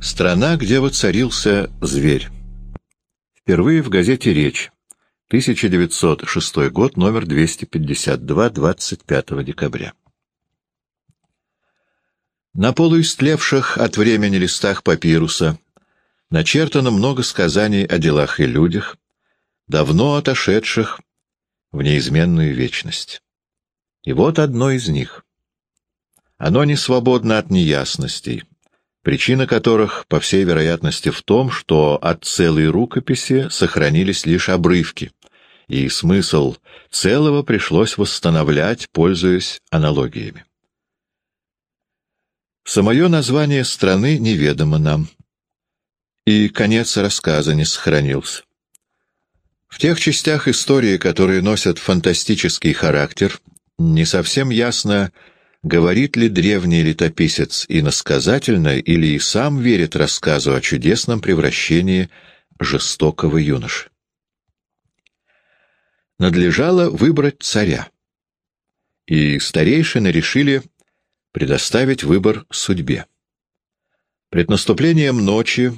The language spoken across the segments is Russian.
Страна, где воцарился зверь. Впервые в газете «Речь». 1906 год, номер 252, 25 декабря. На полуистлевших от времени листах папируса начертано много сказаний о делах и людях, давно отошедших в неизменную вечность. И вот одно из них. Оно не свободно от неясностей, причина которых, по всей вероятности, в том, что от целой рукописи сохранились лишь обрывки, и смысл целого пришлось восстановлять, пользуясь аналогиями. Самое название страны неведомо нам, и конец рассказа не сохранился. В тех частях истории, которые носят фантастический характер, не совсем ясно, говорит ли древний летописец иносказательно или и сам верит рассказу о чудесном превращении жестокого юноши. Надлежало выбрать царя, и старейшины решили предоставить выбор судьбе. Пред наступлением ночи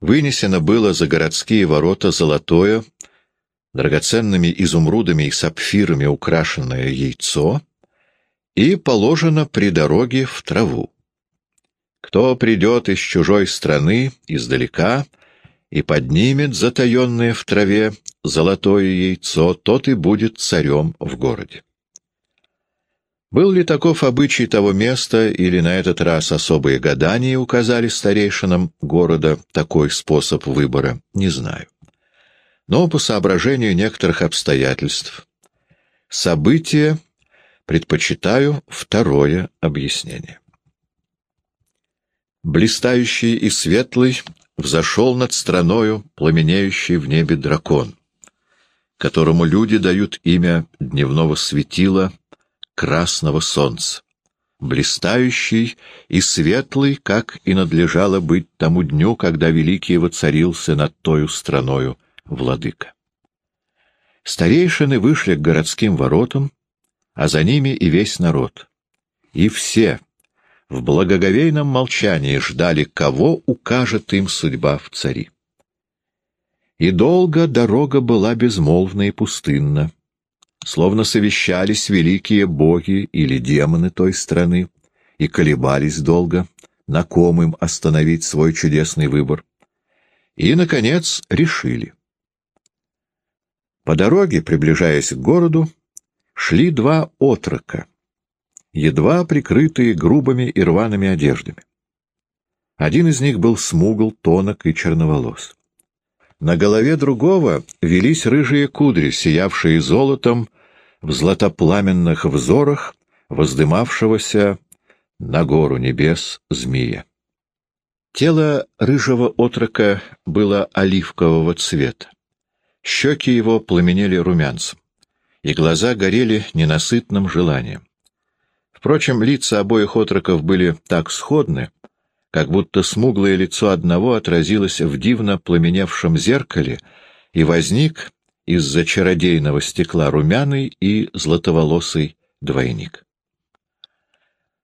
вынесено было за городские ворота золотое, драгоценными изумрудами и сапфирами украшенное яйцо — и положено при дороге в траву. Кто придет из чужой страны, издалека, и поднимет затаенное в траве золотое яйцо, тот и будет царем в городе. Был ли таков обычай того места, или на этот раз особые гадания указали старейшинам города такой способ выбора, не знаю. Но по соображению некоторых обстоятельств события Предпочитаю второе объяснение. Блистающий и светлый взошел над страною пламенеющий в небе дракон, которому люди дают имя дневного светила красного солнца, блистающий и светлый, как и надлежало быть тому дню, когда Великий воцарился над тою страною владыка. Старейшины вышли к городским воротам, а за ними и весь народ. И все в благоговейном молчании ждали, кого укажет им судьба в цари. И долго дорога была безмолвна и пустынна, словно совещались великие боги или демоны той страны и колебались долго, на ком им остановить свой чудесный выбор. И, наконец, решили. По дороге, приближаясь к городу, шли два отрока, едва прикрытые грубыми и рваными одеждами. Один из них был смугл, тонок и черноволос. На голове другого велись рыжие кудри, сиявшие золотом в златопламенных взорах воздымавшегося на гору небес змея. Тело рыжего отрока было оливкового цвета. Щеки его пламенели румянцем и глаза горели ненасытным желанием. Впрочем, лица обоих отроков были так сходны, как будто смуглое лицо одного отразилось в дивно пламеневшем зеркале и возник из-за чародейного стекла румяный и златоволосый двойник.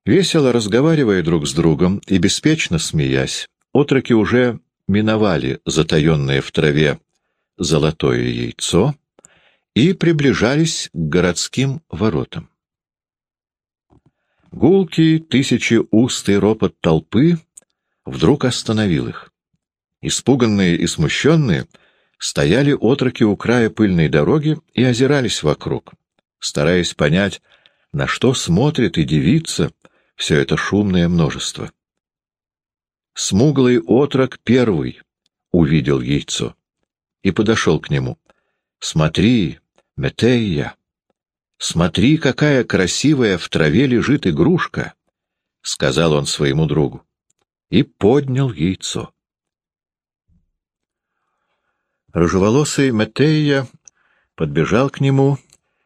Весело разговаривая друг с другом и беспечно смеясь, отроки уже миновали затаенное в траве золотое яйцо — и приближались к городским воротам. Гулкий тысячеустый ропот толпы вдруг остановил их. Испуганные и смущенные стояли отроки у края пыльной дороги и озирались вокруг, стараясь понять, на что смотрит и дивится все это шумное множество. Смуглый отрок первый увидел яйцо и подошел к нему. «Смотри, Метея, смотри, какая красивая в траве лежит игрушка, — сказал он своему другу, и поднял яйцо. Рыжеволосый Метея подбежал к нему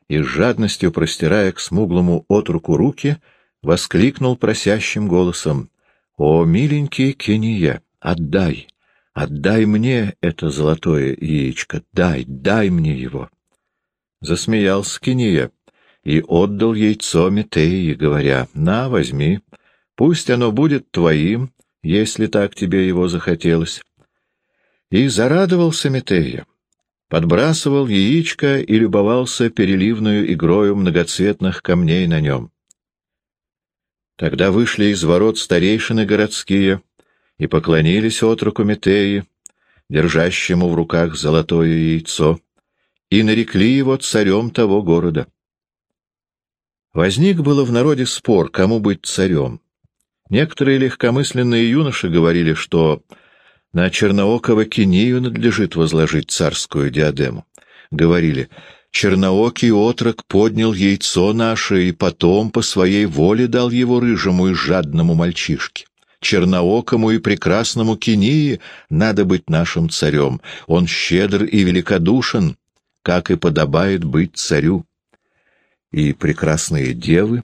и, с жадностью простирая к смуглому отруку руки, воскликнул просящим голосом, — О, миленький Кения, отдай, отдай мне это золотое яичко, дай, дай мне его. Засмеялся Киния и отдал яйцо Метеи, говоря, «На, возьми, пусть оно будет твоим если так тебе его захотелось. И зарадовался Метея, подбрасывал яичко и любовался переливную игрою многоцветных камней на нем. Тогда вышли из ворот старейшины городские и поклонились отроку Метеи, держащему в руках золотое яйцо, и нарекли его царем того города. Возник было в народе спор, кому быть царем. Некоторые легкомысленные юноши говорили, что на черноокого кинию надлежит возложить царскую диадему. Говорили, черноокий отрок поднял яйцо наше и потом по своей воле дал его рыжему и жадному мальчишке. Черноокому и прекрасному кинии надо быть нашим царем. Он щедр и великодушен, как и подобает быть царю. И прекрасные девы,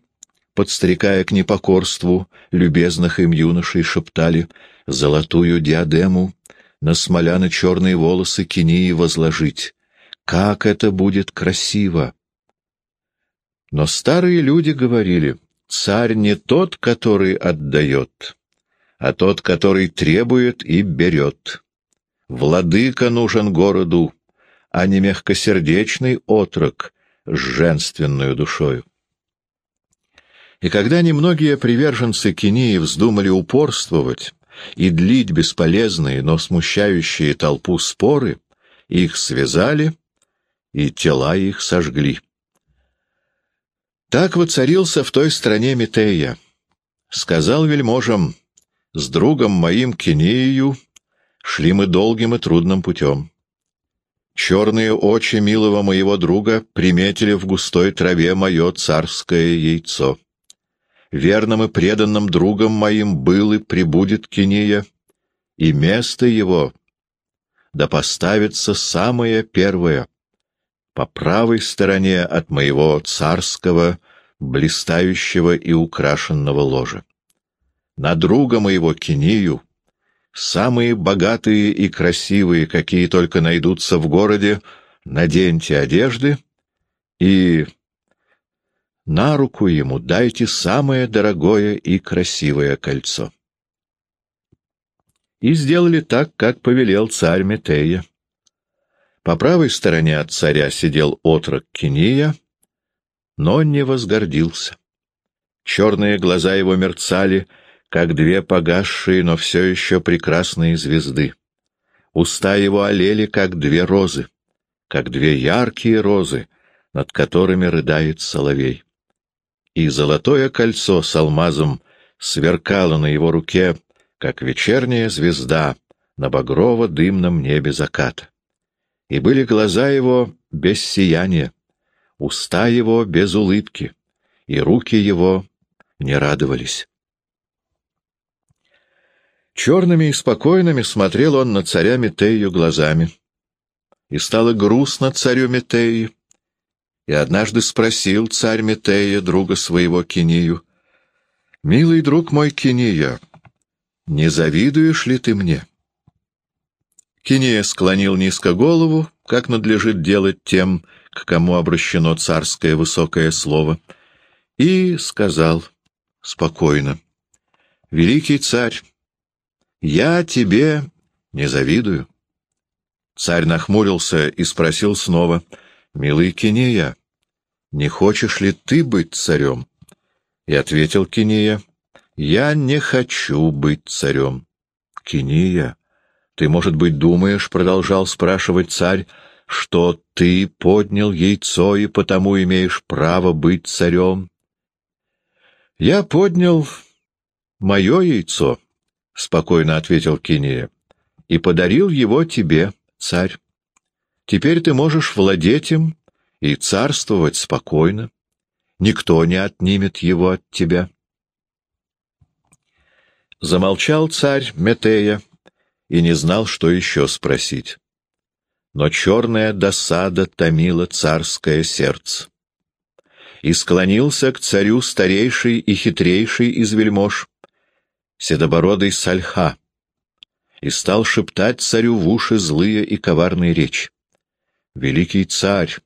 подстрекая к непокорству, любезных им юношей шептали «Золотую диадему на смоляно-черные волосы кинии возложить. Как это будет красиво!» Но старые люди говорили «Царь не тот, который отдает, а тот, который требует и берет. Владыка нужен городу, а не мягкосердечный отрок с женственную душою. И когда немногие приверженцы Кении вздумали упорствовать и длить бесполезные, но смущающие толпу споры, их связали и тела их сожгли. Так воцарился в той стране Метея. Сказал вельможам, с другом моим Кенею шли мы долгим и трудным путем. Черные очи милого моего друга приметили в густой траве мое царское яйцо. Верным и преданным другом моим был и прибудет Кения, и место его да поставится самое первое, по правой стороне от моего царского, блистающего и украшенного ложа на друга моего Кинию, самые богатые и красивые, какие только найдутся в городе, наденьте одежды и на руку ему дайте самое дорогое и красивое кольцо. И сделали так, как повелел царь Метея. По правой стороне от царя сидел отрок Киния, но не возгордился. Черные глаза его мерцали, как две погасшие, но все еще прекрасные звезды. Уста его олели, как две розы, как две яркие розы, над которыми рыдает соловей. И золотое кольцо с алмазом сверкало на его руке, как вечерняя звезда на багрово-дымном небе заката. И были глаза его без сияния, уста его без улыбки, и руки его не радовались. Черными и спокойными смотрел он на царя Метею глазами. И стало грустно царю Метеи. И однажды спросил царь Метея, друга своего Кинию, «Милый друг мой Киния, не завидуешь ли ты мне?» Киния склонил низко голову, как надлежит делать тем, к кому обращено царское высокое слово, и сказал спокойно, «Великий царь, я тебе не завидую. Царь нахмурился и спросил снова, «Милый Кинея, не хочешь ли ты быть царем?» И ответил Кинея, «Я не хочу быть царем». «Кинея, ты, может быть, думаешь, — продолжал спрашивать царь, — что ты поднял яйцо и потому имеешь право быть царем?» «Я поднял мое яйцо», — спокойно ответил Киния, — и подарил его тебе, царь. Теперь ты можешь владеть им и царствовать спокойно. Никто не отнимет его от тебя. Замолчал царь Метея и не знал, что еще спросить. Но черная досада томила царское сердце. И склонился к царю старейший и хитрейший из вельмож, седобородый Сальха, и стал шептать царю в уши злые и коварные речи. «Великий царь,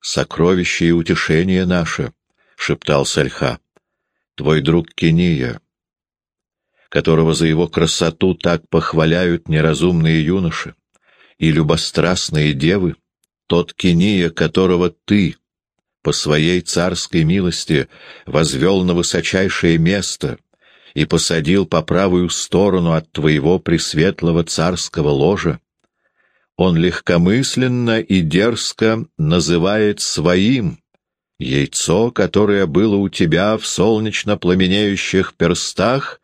сокровище и утешение наше!» — шептал Сальха. «Твой друг Кения. которого за его красоту так похваляют неразумные юноши и любострастные девы, тот Кения, которого ты, по своей царской милости, возвел на высочайшее место и посадил по правую сторону от твоего пресветлого царского ложа, он легкомысленно и дерзко называет своим яйцо, которое было у тебя в солнечно пламенеющих перстах,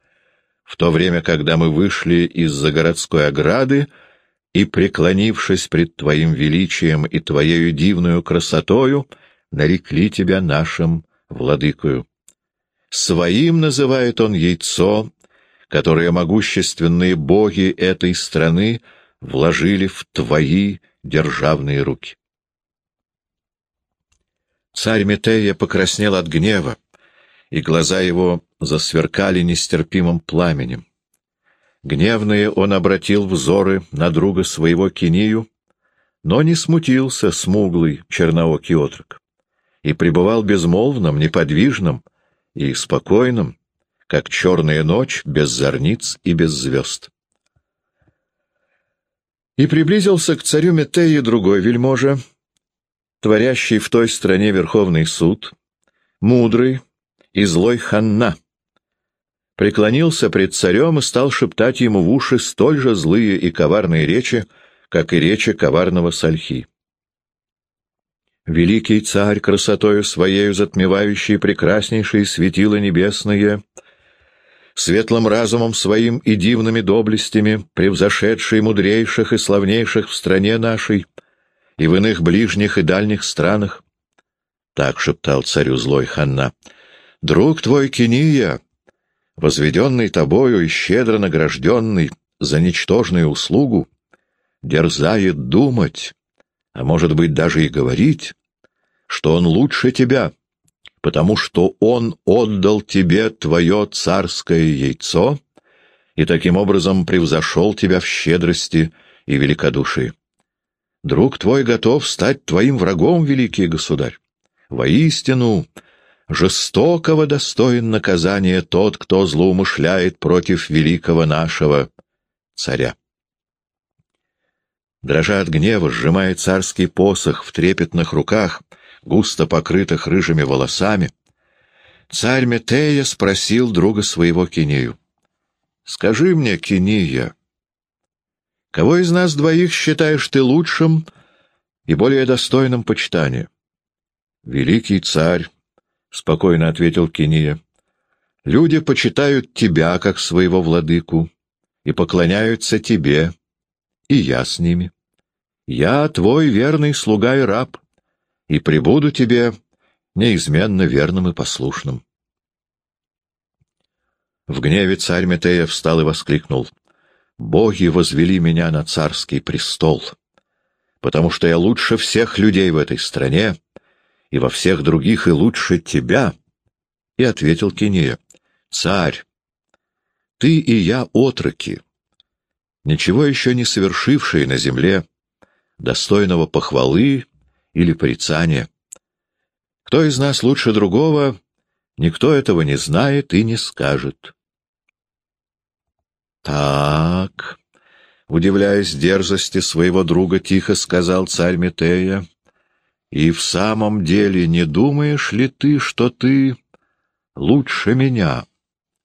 в то время, когда мы вышли из-за городской ограды и, преклонившись пред твоим величием и твоею дивную красотою, нарекли тебя нашим владыкою. Своим называет он яйцо, которое могущественные боги этой страны вложили в твои державные руки. Царь Метея покраснел от гнева, и глаза его засверкали нестерпимым пламенем. Гневные он обратил взоры на друга своего Кинию, но не смутился смуглый черноокий отрок, и пребывал безмолвным, неподвижным и спокойным, как черная ночь без зорниц и без звезд. И приблизился к царю Метеи другой вельможа, творящий в той стране Верховный суд, мудрый и злой Ханна, преклонился пред царем и стал шептать ему в уши столь же злые и коварные речи, как и речи коварного Сальхи. Великий царь, красотою своею затмевающий прекраснейшие светила небесные, светлым разумом своим и дивными доблестями, превзошедший мудрейших и славнейших в стране нашей и в иных ближних и дальних странах. Так шептал царю злой Ханна. «Друг твой Кения, возведенный тобою и щедро награжденный за ничтожную услугу, дерзает думать, а может быть даже и говорить, что он лучше тебя, потому что он отдал тебе твое царское яйцо и таким образом превзошел тебя в щедрости и великодушии. Друг твой готов стать твоим врагом, великий государь. Воистину, жестокого достоин наказания тот, кто злоумышляет против великого нашего царя. Дрожа от гнева, сжимая царский посох в трепетных руках, густо покрытых рыжими волосами, царь Метея спросил друга своего Кинею. «Скажи мне, Киния, кого из нас двоих считаешь ты лучшим и более достойным почитания?» «Великий царь», — спокойно ответил Киния, — «люди почитают тебя как своего владыку и поклоняются тебе, и я с ними. Я твой верный слуга и раб» и пребуду тебе неизменно верным и послушным. В гневе царь Метея встал и воскликнул. «Боги возвели меня на царский престол, потому что я лучше всех людей в этой стране, и во всех других и лучше тебя». И ответил Кинея. «Царь, ты и я отроки, ничего еще не совершившие на земле, достойного похвалы или порицания. Кто из нас лучше другого, никто этого не знает и не скажет. «Так», — удивляясь дерзости своего друга, тихо сказал царь Метея, — «и в самом деле не думаешь ли ты, что ты лучше меня,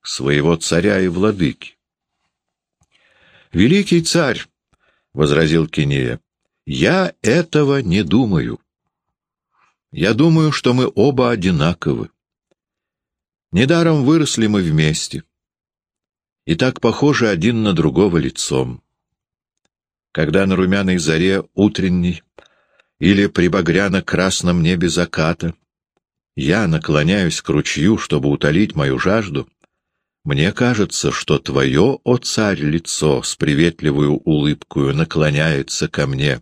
своего царя и владыки?» «Великий царь», — возразил Кинея, я этого не думаю. Я думаю, что мы оба одинаковы. Недаром выросли мы вместе. И так похожи один на другого лицом. Когда на румяной заре утренней или при багряно-красном небе заката я наклоняюсь к ручью, чтобы утолить мою жажду, мне кажется, что твое, о царь, лицо с приветливую улыбкою наклоняется ко мне,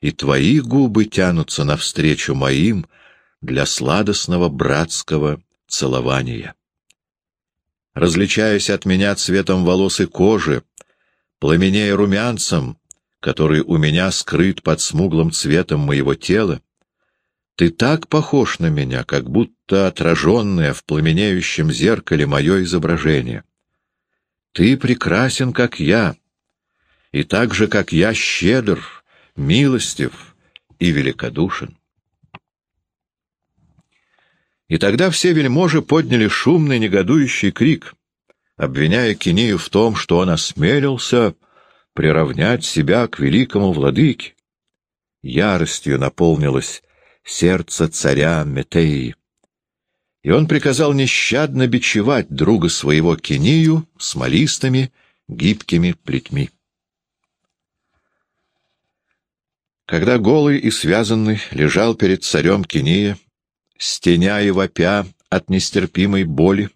и твои губы тянутся навстречу моим для сладостного братского целования. Различаясь от меня цветом волос и кожи, пламенея румянцем, который у меня скрыт под смуглым цветом моего тела, ты так похож на меня, как будто отраженное в пламенеющем зеркале мое изображение. Ты прекрасен, как я, и так же, как я, щедр, милостив и великодушен. И тогда все вельможи подняли шумный негодующий крик, обвиняя Кинею в том, что он осмелился приравнять себя к великому владыке. Яростью наполнилось сердце царя Метеи, и он приказал нещадно бичевать друга своего Кинию смолистыми гибкими плетьми. Когда голый и связанный лежал перед царем Киния, стеня и вопя от нестерпимой боли,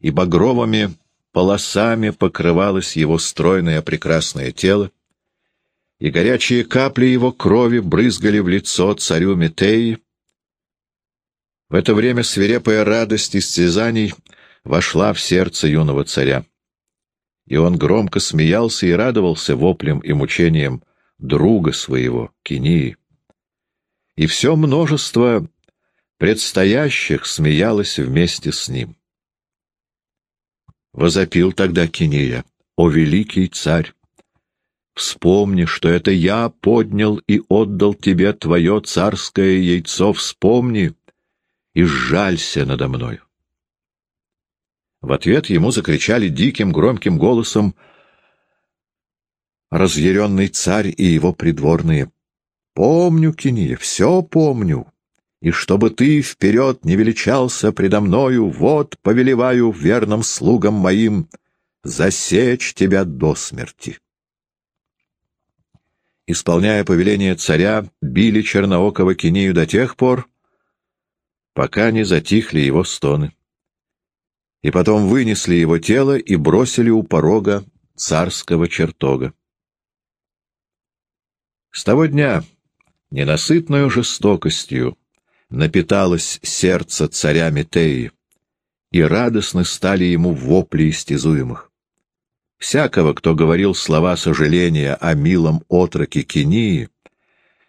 и багровыми полосами покрывалось его стройное прекрасное тело, и горячие капли его крови брызгали в лицо царю Метеи. В это время свирепая радость истязаний вошла в сердце юного царя, и он громко смеялся и радовался воплем и мучениям друга своего, Кинии. И все множество предстоящих смеялось вместе с ним. Возопил тогда Киния, «О великий царь! Вспомни, что это я поднял и отдал тебе твое царское яйцо, вспомни и сжалься надо мною». В ответ ему закричали диким громким голосом разъяренный царь и его придворные. «Помню, Киния, все помню, и чтобы ты вперед не величался предо мною, вот повелеваю верным слугам моим засечь тебя до смерти». Исполняя повеление царя, били черноокого Кинию до тех пор, пока не затихли его стоны. И потом вынесли его тело и бросили у порога царского чертога. С того дня ненасытную жестокостью напиталось сердце царя Метеи, и радостны стали ему вопли истязуемых. Всякого, кто говорил слова сожаления о милом отроке Кении,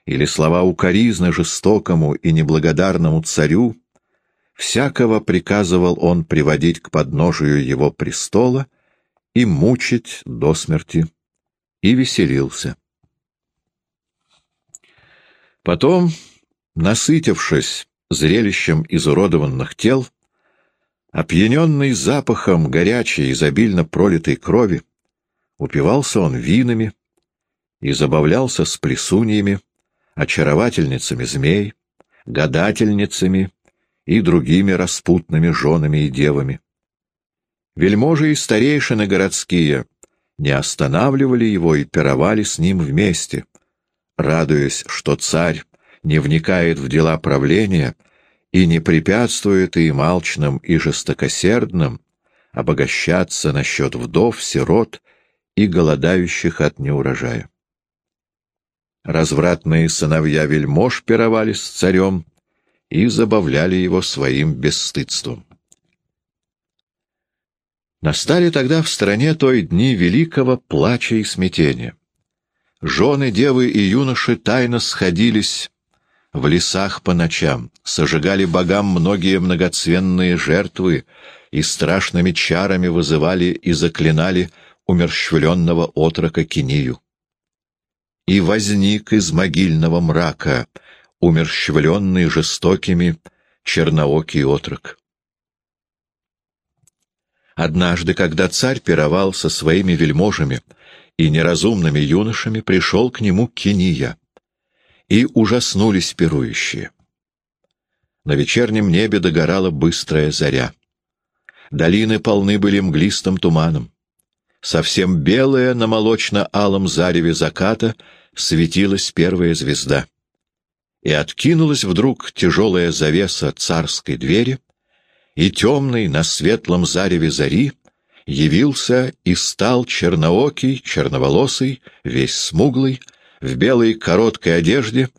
или слова укоризны жестокому и неблагодарному царю, всякого приказывал он приводить к подножию его престола и мучить до смерти, и веселился. Потом, насытившись зрелищем изуродованных тел, опьяненный запахом горячей, изобильно пролитой крови, упивался он винами и забавлялся с плесуньями, очаровательницами змей, гадательницами и другими распутными женами и девами. Вельможи и старейшины городские не останавливали его и пировали с ним вместе — радуясь, что царь не вникает в дела правления и не препятствует и малчным, и жестокосердным обогащаться насчет вдов, сирот и голодающих от неурожая. Развратные сыновья вельмож пировали с царем и забавляли его своим бесстыдством. Настали тогда в стране той дни великого плача и смятения. Жены, девы и юноши тайно сходились в лесах по ночам, сожигали богам многие многоценные жертвы и страшными чарами вызывали и заклинали умерщвленного отрока Кинию. И возник из могильного мрака, умерщвленный жестокими, черноокий отрок. Однажды, когда царь пировал со своими вельможами, и неразумными юношами пришел к нему Киния. И ужаснулись пирующие. На вечернем небе догорала быстрая заря. Долины полны были мглистым туманом. Совсем белая на молочно-алом зареве заката светилась первая звезда. И откинулась вдруг тяжелая завеса царской двери, и темный на светлом зареве зари явился и стал черноокий, черноволосый, весь смуглый, в белой короткой одежде,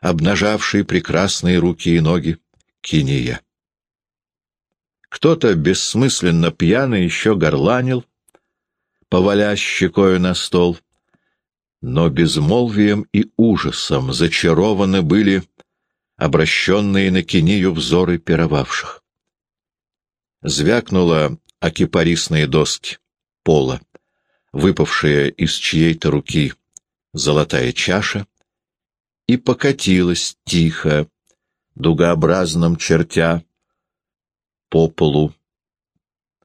обнажавший прекрасные руки и ноги, киния. Кто-то бессмысленно пьяный еще горланил, поваля щекою на стол, но безмолвием и ужасом зачарованы были обращенные на кинию взоры пировавших. Звякнула а кипарисные доски. пола, выпавшая из чьей-то руки золотая чаша, и покатилась тихо, дугообразным чертя, по полу,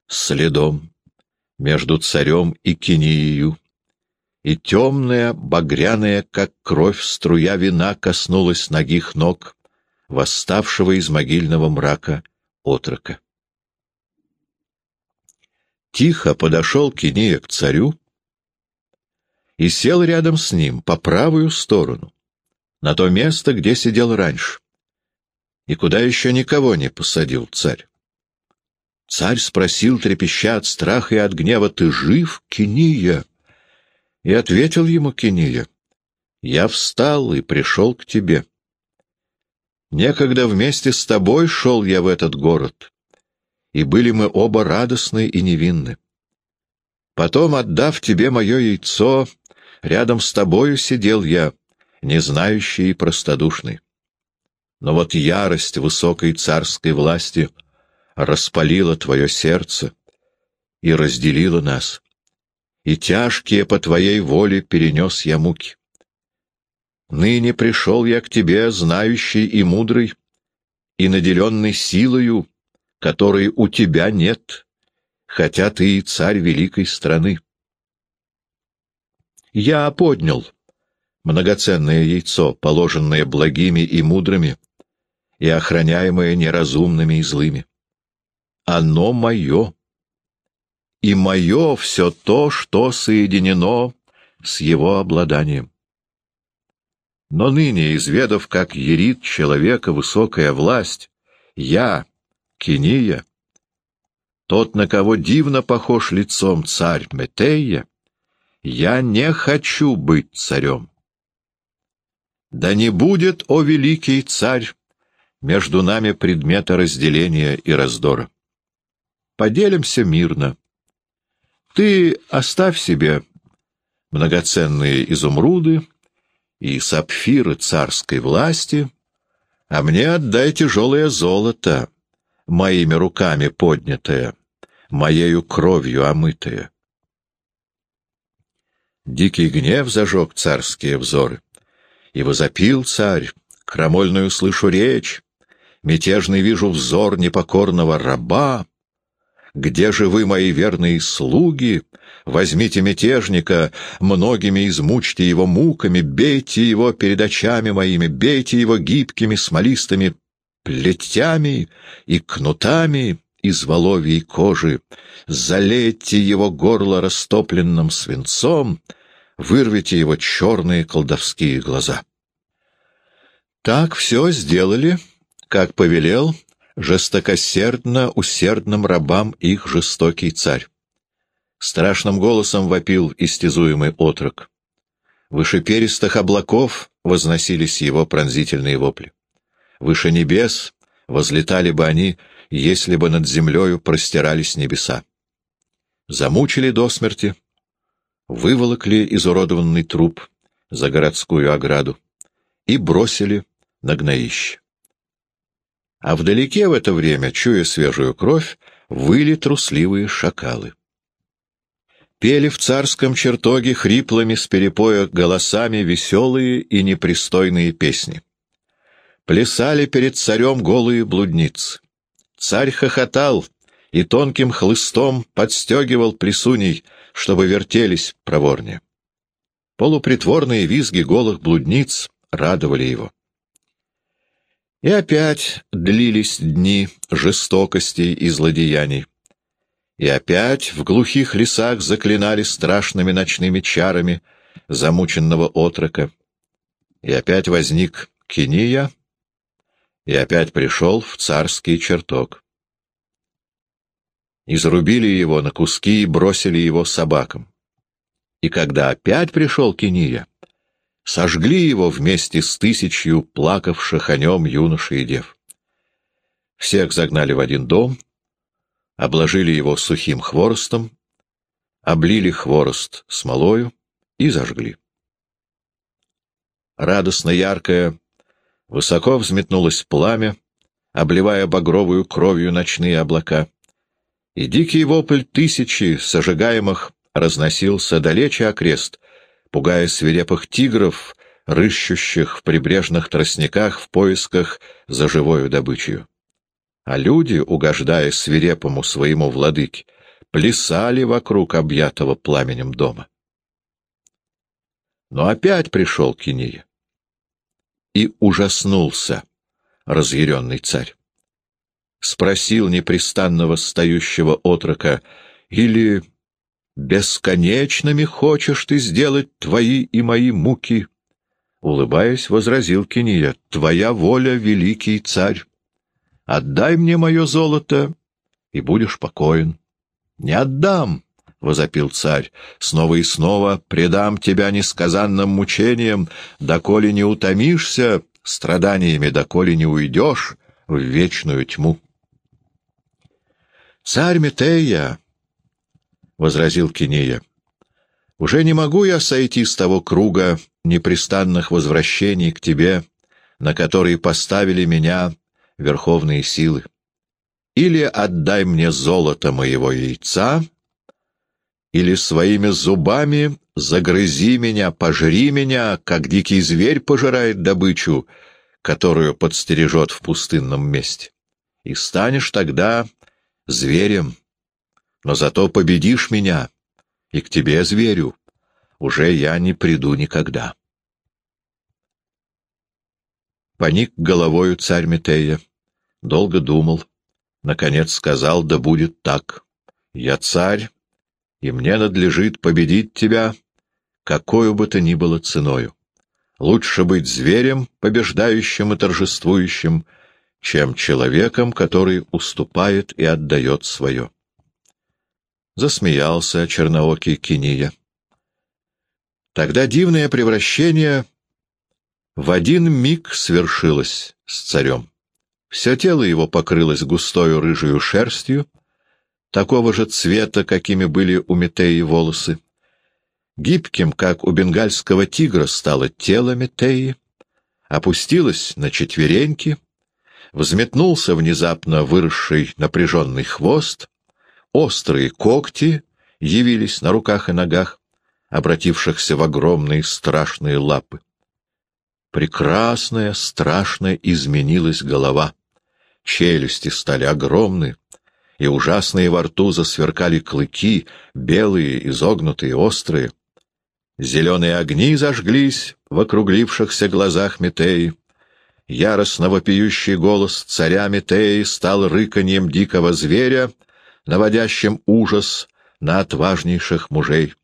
следом между царем и кинией, и темная, багряная, как кровь, струя вина коснулась ногих ног, восставшего из могильного мрака отрока. Тихо подошел Кинея к царю и сел рядом с ним, по правую сторону, на то место, где сидел раньше, и куда еще никого не посадил царь. Царь спросил, трепеща от страха и от гнева, «Ты жив, Кения?» И ответил ему Кения, «Я встал и пришел к тебе. Некогда вместе с тобой шел я в этот город, и были мы оба радостны и невинны. Потом, отдав тебе мое яйцо, рядом с тобою сидел я, не знающий и простодушный. Но вот ярость высокой царской власти распалила твое сердце и разделила нас, и тяжкие по твоей воле перенес я муки. Ныне пришел я к тебе, знающий и мудрый, и наделенный силою, которой у тебя нет, хотя ты и царь великой страны. Я поднял многоценное яйцо, положенное благими и мудрыми, и охраняемое неразумными и злыми. Оно мое, и мое все то, что соединено с его обладанием. Но ныне, изведав, как ерит человека высокая власть, я, Киния, тот, на кого дивно похож лицом царь Метея, я не хочу быть царем. Да не будет, о великий царь, между нами предмета разделения и раздора. Поделимся мирно. Ты оставь себе многоценные изумруды и сапфиры царской власти, а мне отдай тяжелое золото, моими руками поднятое, моею кровью омытое. Дикий гнев зажег царские взоры, и возопил царь, крамольную слышу речь, мятежный вижу взор непокорного раба. Где же вы, мои верные слуги? Возьмите мятежника, многими измучьте его муками, бейте его перед очами моими, бейте его гибкими смолистыми плетями и кнутами из воловьей кожи, залейте его горло растопленным свинцом, вырвите его черные колдовские глаза. Так все сделали, как повелел жестокосердно усердным рабам их жестокий царь. Страшным голосом вопил истязуемый отрок. Выше перистых облаков возносились его пронзительные вопли. Выше небес возлетали бы они, если бы над землею простирались небеса. Замучили до смерти, выволокли изуродованный труп за городскую ограду и бросили на гноище. А вдалеке в это время, чуя свежую кровь, выли трусливые шакалы. Пели в царском чертоге хриплыми с перепоя голосами веселые и непристойные песни. Плясали перед царем голые блудницы. Царь хохотал и тонким хлыстом подстегивал плесуней, чтобы вертелись проворнее. Полупритворные визги голых блудниц радовали его. И опять длились дни жестокостей и злодеяний. И опять в глухих лесах заклинали страшными ночными чарами замученного отрока. И опять возник Киния, и опять пришел в царский чертог. Изрубили его на куски и бросили его собакам. И когда опять пришел Кения, сожгли его вместе с тысячью плакавших о нем юношей и дев. Всех загнали в один дом, обложили его сухим хворостом, облили хворост смолою и зажгли. Радостно яркое Высоко взметнулось пламя, обливая багровую кровью ночные облака, И дикий вопль тысячи сожигаемых разносился далече окрест, пугая свирепых тигров, рыщущих в прибрежных тростниках в поисках за живою добычей. А люди, угождая свирепому своему владыке, плясали вокруг объятого пламенем дома. Но опять пришел Киния и ужаснулся разъяренный царь. Спросил непрестанного стоящего отрока, или бесконечными хочешь ты сделать твои и мои муки? Улыбаясь, возразил Киния, твоя воля, великий царь. Отдай мне мое золото, и будешь покоен. Не отдам, — возопил царь, — снова и снова предам тебя несказанным мучениям, доколе не утомишься страданиями, доколе не уйдешь в вечную тьму. «Царь Метея!» — возразил Кинея. «Уже не могу я сойти с того круга непрестанных возвращений к тебе, на который поставили меня верховные силы. Или отдай мне золото моего яйца, или своими зубами загрызи меня, пожри меня, как дикий зверь пожирает добычу, которую подстережет в пустынном месте. И станешь тогда зверем, но зато победишь меня, и к тебе, зверю, уже я не приду никогда. Поник головою царь Метея, долго думал, наконец сказал, да будет так. Я царь, и мне надлежит победить тебя, какой бы то ни было ценою. Лучше быть зверем, побеждающим и торжествующим, чем человеком, который уступает и отдает свое. Засмеялся черноокий Киния. Тогда дивное превращение в один миг свершилось с царем. Все тело его покрылось густою рыжую шерстью, такого же цвета, какими были у Метеи волосы. Гибким, как у бенгальского тигра, стало тело Метеи, опустилось на четвереньки, взметнулся внезапно выросший напряженный хвост, острые когти явились на руках и ногах, обратившихся в огромные страшные лапы. Прекрасная, страшно изменилась голова. Челюсти стали огромны, и ужасные во рту засверкали клыки, белые, изогнутые, острые. Зеленые огни зажглись в округлившихся глазах Метеи. Яростно вопиющий голос царя Метеи стал рыканьем дикого зверя, наводящим ужас на отважнейших мужей.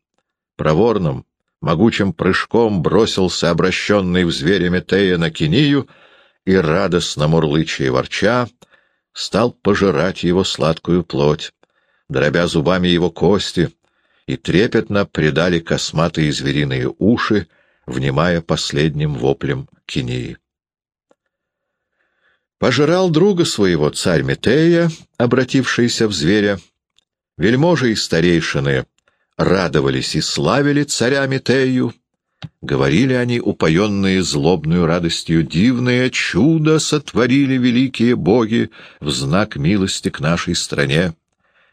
Проворным, могучим прыжком бросился обращенный в зверя Метея на кинию и, радостно мурлыча и ворча, стал пожирать его сладкую плоть, дробя зубами его кости, и трепетно предали косматые звериные уши, внимая последним воплем кинии. Пожирал друга своего царь Метея, обратившийся в зверя. Вельможи и старейшины радовались и славили царя Метею. Говорили они, упоенные злобную радостью, дивное чудо сотворили великие боги в знак милости к нашей стране.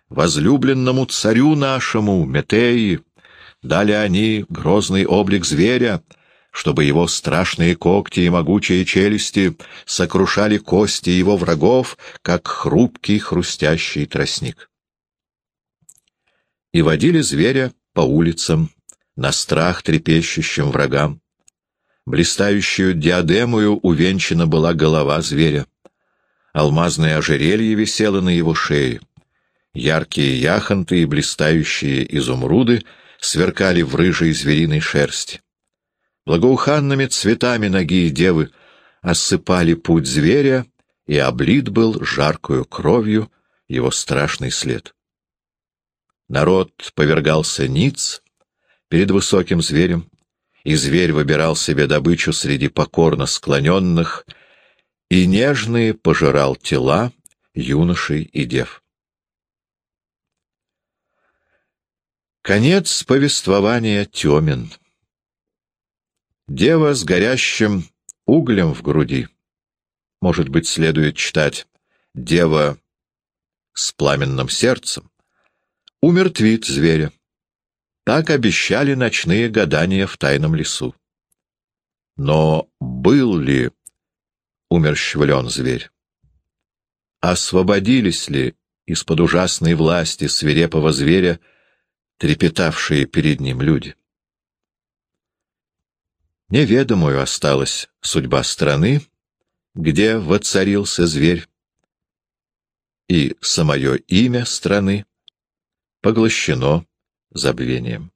Возлюбленному царю нашему, Метеи, дали они грозный облик зверя, чтобы его страшные когти и могучие челюсти сокрушали кости его врагов, как хрупкий хрустящий тростник и водили зверя по улицам, на страх трепещущим врагам. Блистающую диадемою увенчана была голова зверя. Алмазное ожерелье висело на его шее. Яркие яхонты и блистающие изумруды сверкали в рыжей звериной шерсти. Благоуханными цветами ноги девы осыпали путь зверя, и облит был жаркую кровью его страшный след. Народ повергался ниц перед высоким зверем, и зверь выбирал себе добычу среди покорно склоненных, и нежные пожирал тела юношей и дев. Конец повествования темен. Дева с горящим углем в груди. Может быть, следует читать «Дева с пламенным сердцем, умертвит зверя. Так обещали ночные гадания в тайном лесу. Но был ли умерщвлен зверь? Освободились ли из-под ужасной власти свирепого зверя трепетавшие перед ним люди? Неведомую осталась судьба страны, где воцарился зверь, и самое имя страны поглощено забвением.